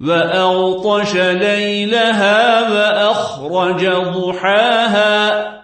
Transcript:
وأغطش ليلها وأخرج ضحاها.